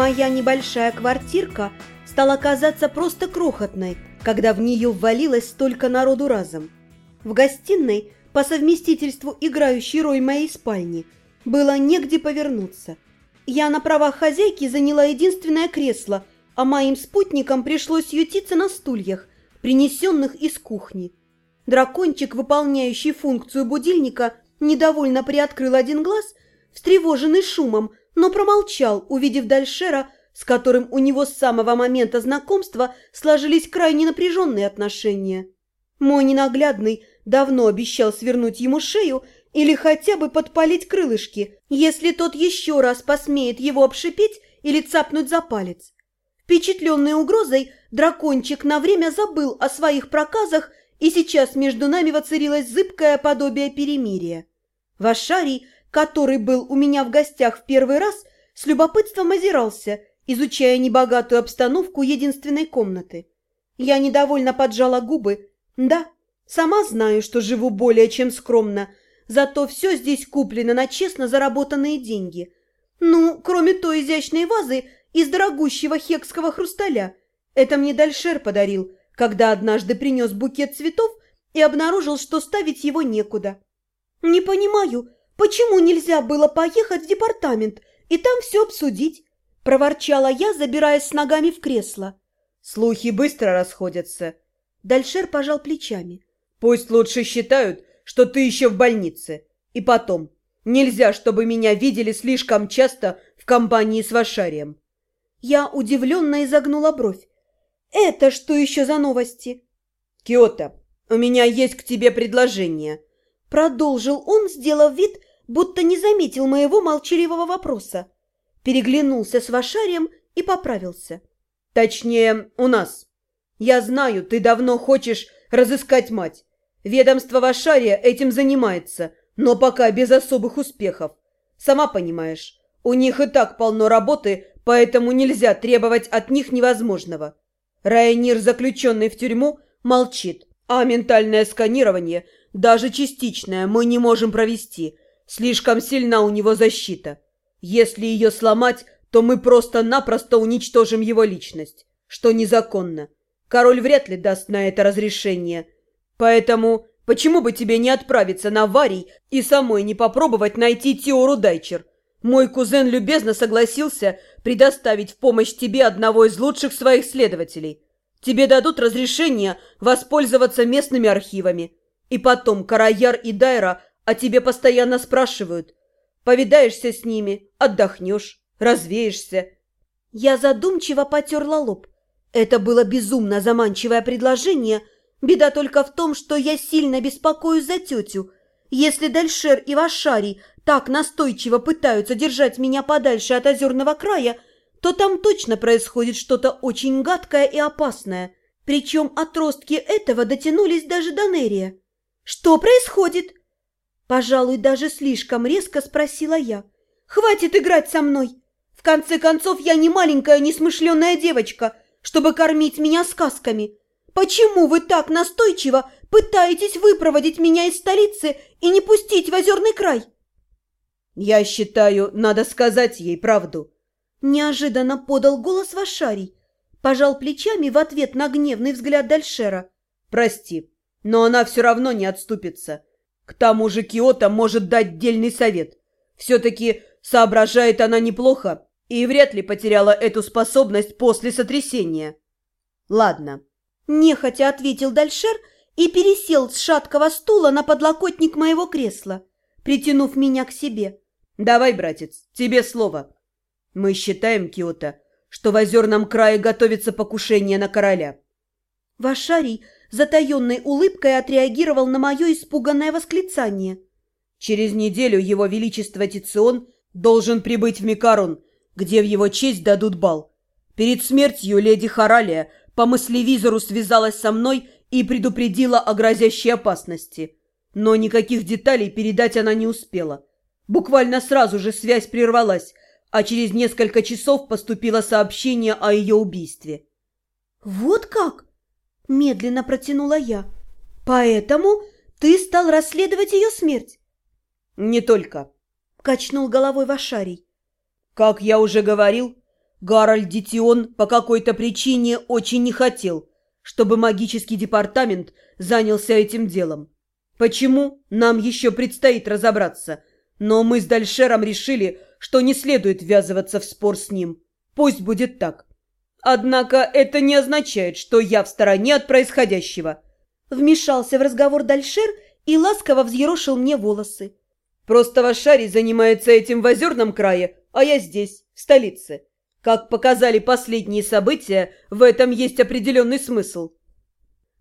Моя небольшая квартирка стала казаться просто крохотной, когда в нее ввалилось столько народу разом. В гостиной, по совместительству играющей роль моей спальни, было негде повернуться. Я на правах хозяйки заняла единственное кресло, а моим спутникам пришлось ютиться на стульях, принесенных из кухни. Дракончик, выполняющий функцию будильника, недовольно приоткрыл один глаз, встревоженный шумом, но промолчал, увидев Дальшера, с которым у него с самого момента знакомства сложились крайне напряженные отношения. Мой ненаглядный давно обещал свернуть ему шею или хотя бы подпалить крылышки, если тот еще раз посмеет его обшипеть или цапнуть за палец. Впечатленный угрозой, дракончик на время забыл о своих проказах, и сейчас между нами воцарилось зыбкое подобие перемирия. Вашарий который был у меня в гостях в первый раз, с любопытством озирался, изучая небогатую обстановку единственной комнаты. Я недовольно поджала губы. Да, сама знаю, что живу более чем скромно, зато все здесь куплено на честно заработанные деньги. Ну, кроме той изящной вазы из дорогущего хекского хрусталя. Это мне Дальшер подарил, когда однажды принес букет цветов и обнаружил, что ставить его некуда. Не понимаю, Почему нельзя было поехать в департамент и там все обсудить? Проворчала я, забираясь с ногами в кресло. Слухи быстро расходятся. Дальшер пожал плечами. Пусть лучше считают, что ты еще в больнице. И потом, нельзя, чтобы меня видели слишком часто в компании с Вашарием. Я удивленно изогнула бровь. Это что еще за новости? Киота, у меня есть к тебе предложение. Продолжил он, сделав вид, будто не заметил моего молчаливого вопроса. Переглянулся с Вашарием и поправился. «Точнее, у нас. Я знаю, ты давно хочешь разыскать мать. Ведомство Вашария этим занимается, но пока без особых успехов. Сама понимаешь, у них и так полно работы, поэтому нельзя требовать от них невозможного. Райнир, заключенный в тюрьму, молчит, а ментальное сканирование, даже частичное, мы не можем провести – Слишком сильна у него защита. Если ее сломать, то мы просто-напросто уничтожим его личность, что незаконно. Король вряд ли даст на это разрешение. Поэтому почему бы тебе не отправиться на Варий и самой не попробовать найти Теору Дайчер? Мой кузен любезно согласился предоставить в помощь тебе одного из лучших своих следователей. Тебе дадут разрешение воспользоваться местными архивами. И потом Караяр и Дайра о тебе постоянно спрашивают. Повидаешься с ними, отдохнешь, развеешься. Я задумчиво потерла лоб. Это было безумно заманчивое предложение. Беда только в том, что я сильно беспокоюсь за тетю. Если Дальшер и Вашарий так настойчиво пытаются держать меня подальше от озерного края, то там точно происходит что-то очень гадкое и опасное. Причем отростки этого дотянулись даже до Нерия. «Что происходит?» Пожалуй, даже слишком резко спросила я. «Хватит играть со мной! В конце концов, я не маленькая несмышленная девочка, чтобы кормить меня сказками. Почему вы так настойчиво пытаетесь выпроводить меня из столицы и не пустить в озерный край?» «Я считаю, надо сказать ей правду», – неожиданно подал голос Вашарий. Пожал плечами в ответ на гневный взгляд Дальшера. «Прости, но она все равно не отступится. К тому же Киото может дать дельный совет. Все-таки соображает она неплохо и вряд ли потеряла эту способность после сотрясения. Ладно. Нехотя ответил Дальшер и пересел с шаткого стула на подлокотник моего кресла, притянув меня к себе. Давай, братец, тебе слово. Мы считаем, Киото, что в озерном крае готовится покушение на короля. Вашарий затаенной улыбкой отреагировал на мое испуганное восклицание. «Через неделю его величество Тицион должен прибыть в Микарон, где в его честь дадут бал. Перед смертью леди Харалия по мыслевизору связалась со мной и предупредила о грозящей опасности. Но никаких деталей передать она не успела. Буквально сразу же связь прервалась, а через несколько часов поступило сообщение о ее убийстве. «Вот как?» Медленно протянула я. «Поэтому ты стал расследовать ее смерть?» «Не только», — качнул головой Вашарий. «Как я уже говорил, Гарольд Дитион по какой-то причине очень не хотел, чтобы магический департамент занялся этим делом. Почему, нам еще предстоит разобраться, но мы с Дальшером решили, что не следует ввязываться в спор с ним. Пусть будет так. Однако это не означает, что я в стороне от происходящего. Вмешался в разговор Дальшер и ласково взъерошил мне волосы. Просто Вашарий занимается этим в озерном крае, а я здесь, в столице. Как показали последние события, в этом есть определенный смысл.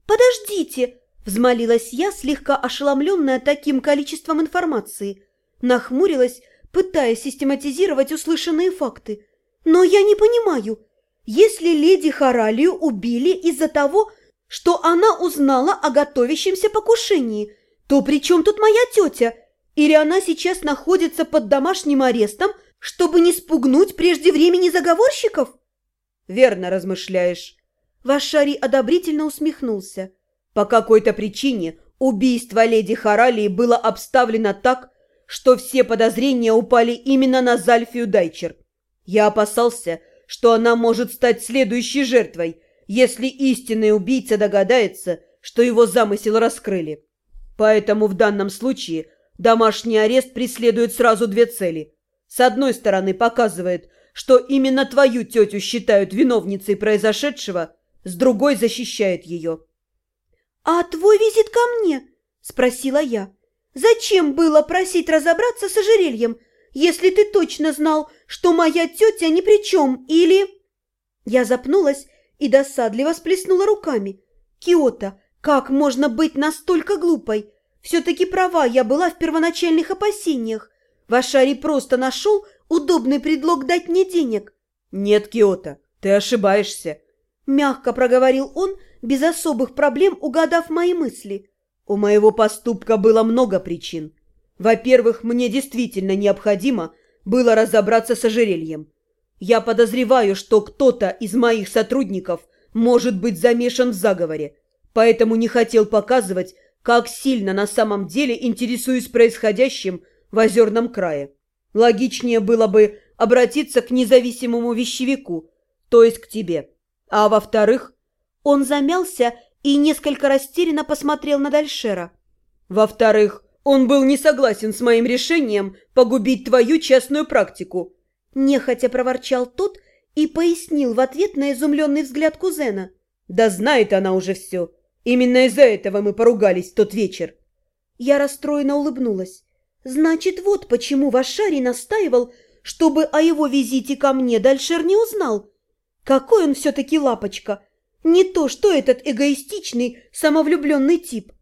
«Подождите!» – взмолилась я, слегка ошеломленная таким количеством информации. Нахмурилась, пытаясь систематизировать услышанные факты. «Но я не понимаю, если леди Харалию убили из-за того, что она узнала о готовящемся покушении, то при чем тут моя тетя? Или она сейчас находится под домашним арестом, чтобы не спугнуть прежде времени заговорщиков? Верно размышляешь. Вашари одобрительно усмехнулся. По какой-то причине убийство леди Харалии было обставлено так, что все подозрения упали именно на Зальфию Дайчер. Я опасался, что она может стать следующей жертвой, если истинный убийца догадается, что его замысел раскрыли. Поэтому в данном случае домашний арест преследует сразу две цели. С одной стороны, показывает, что именно твою тетю считают виновницей произошедшего, с другой защищает ее. «А твой визит ко мне?» – спросила я. «Зачем было просить разобраться с ожерельем?» если ты точно знал, что моя тетя ни при чем, или...» Я запнулась и досадливо сплеснула руками. «Киота, как можно быть настолько глупой? Все-таки права я была в первоначальных опасениях. Вашари просто нашел удобный предлог дать мне денег». «Нет, Киота, ты ошибаешься», — мягко проговорил он, без особых проблем угадав мои мысли. «У моего поступка было много причин». Во-первых, мне действительно необходимо было разобраться с ожерельем. Я подозреваю, что кто-то из моих сотрудников может быть замешан в заговоре, поэтому не хотел показывать, как сильно на самом деле интересуюсь происходящим в озерном крае. Логичнее было бы обратиться к независимому вещевику, то есть к тебе. А во-вторых, он замялся и несколько растерянно посмотрел на Дальшера. Во-вторых, он был не согласен с моим решением погубить твою частную практику. Нехотя проворчал тот и пояснил в ответ на изумленный взгляд кузена. Да знает она уже все. Именно из-за этого мы поругались тот вечер. Я расстроенно улыбнулась. Значит, вот почему Вашарий настаивал, чтобы о его визите ко мне Дальшер не узнал. Какой он все-таки лапочка. Не то, что этот эгоистичный, самовлюбленный тип.